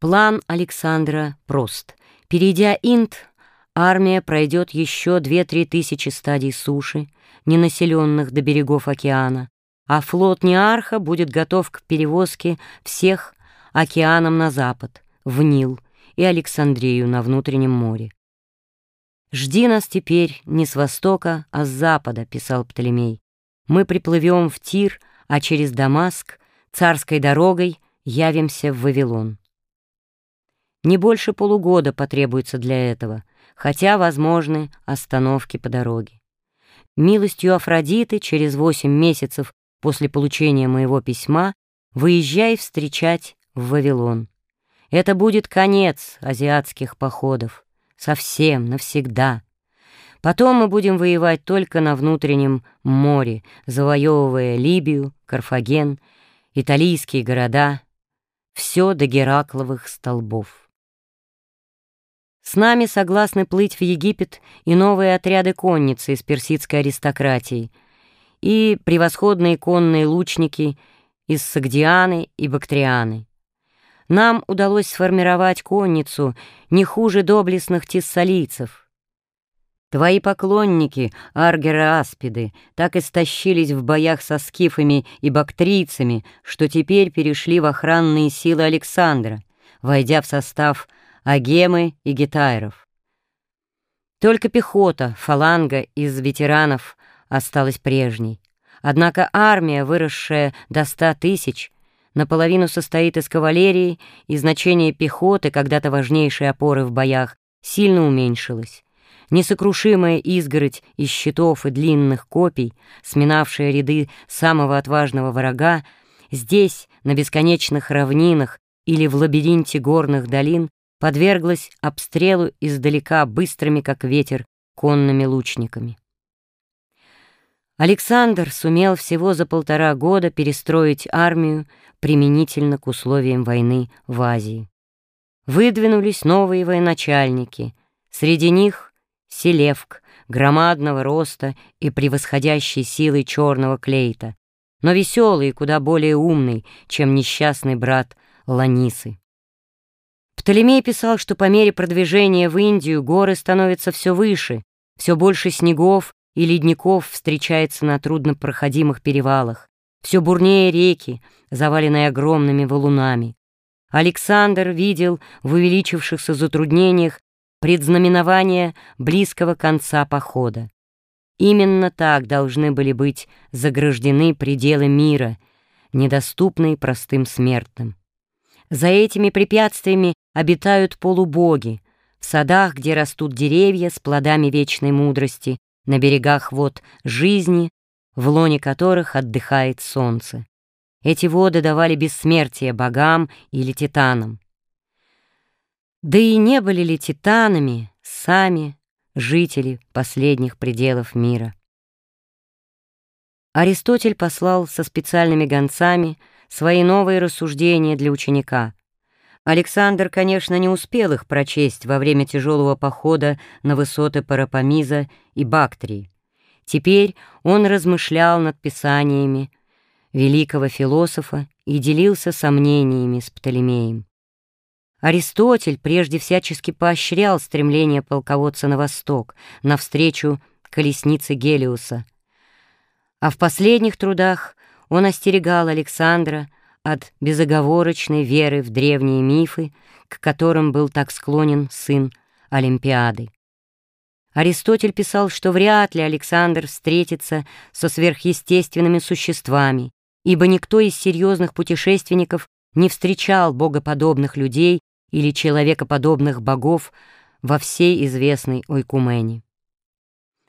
План Александра прост. Перейдя Инд, армия пройдет еще 2-3 тысячи стадий суши, ненаселенных до берегов океана, а флот Неарха будет готов к перевозке всех океаном на запад, в Нил и Александрию на внутреннем море. «Жди нас теперь не с востока, а с запада», — писал Птолемей. «Мы приплывем в Тир, а через Дамаск, царской дорогой, явимся в Вавилон». Не больше полугода потребуется для этого, хотя возможны остановки по дороге. Милостью Афродиты через восемь месяцев после получения моего письма выезжай встречать в Вавилон. Это будет конец азиатских походов. Совсем, навсегда. Потом мы будем воевать только на внутреннем море, завоевывая Либию, Карфаген, италийские города, все до Геракловых столбов. С нами согласны плыть в Египет и новые отряды конницы из персидской аристократии, и превосходные конные лучники из Сагдианы и Бактрианы. Нам удалось сформировать конницу не хуже доблестных тессалийцев. Твои поклонники, аргеры Аспиды, так истощились в боях со скифами и бактрийцами, что теперь перешли в охранные силы Александра, войдя в состав агемы и гитайров. Только пехота, фаланга из ветеранов осталась прежней. Однако армия, выросшая до ста тысяч, наполовину состоит из кавалерии, и значение пехоты, когда-то важнейшей опоры в боях, сильно уменьшилось. Несокрушимая изгородь из щитов и длинных копий, сминавшая ряды самого отважного врага, здесь, на бесконечных равнинах или в лабиринте горных долин, подверглась обстрелу издалека быстрыми, как ветер, конными лучниками. Александр сумел всего за полтора года перестроить армию применительно к условиям войны в Азии. Выдвинулись новые военачальники, среди них Селевк, громадного роста и превосходящей силой черного клейта, но веселый и куда более умный, чем несчастный брат Ланисы. Птолемей писал, что по мере продвижения в Индию горы становятся все выше, все больше снегов и ледников встречается на труднопроходимых перевалах, все бурнее реки, заваленные огромными валунами. Александр видел в увеличившихся затруднениях предзнаменование близкого конца похода. Именно так должны были быть заграждены пределы мира, недоступные простым смертным. За этими препятствиями обитают полубоги, в садах, где растут деревья с плодами вечной мудрости, на берегах вод жизни, в лоне которых отдыхает солнце. Эти воды давали бессмертие богам или титанам. Да и не были ли титанами сами жители последних пределов мира? Аристотель послал со специальными гонцами свои новые рассуждения для ученика. Александр, конечно, не успел их прочесть во время тяжелого похода на высоты Парапамиза и Бактрии. Теперь он размышлял над писаниями великого философа и делился сомнениями с Птолемеем. Аристотель прежде всячески поощрял стремление полководца на восток, навстречу колеснице Гелиуса. А в последних трудах он остерегал Александра от безоговорочной веры в древние мифы, к которым был так склонен сын Олимпиады. Аристотель писал, что вряд ли Александр встретится со сверхъестественными существами, ибо никто из серьезных путешественников не встречал богоподобных людей или человекоподобных богов во всей известной Ойкумене.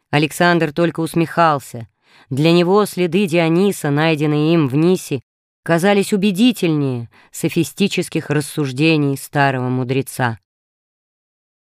Александр только усмехался. Для него следы Диониса, найденные им в Нисе, казались убедительнее софистических рассуждений старого мудреца.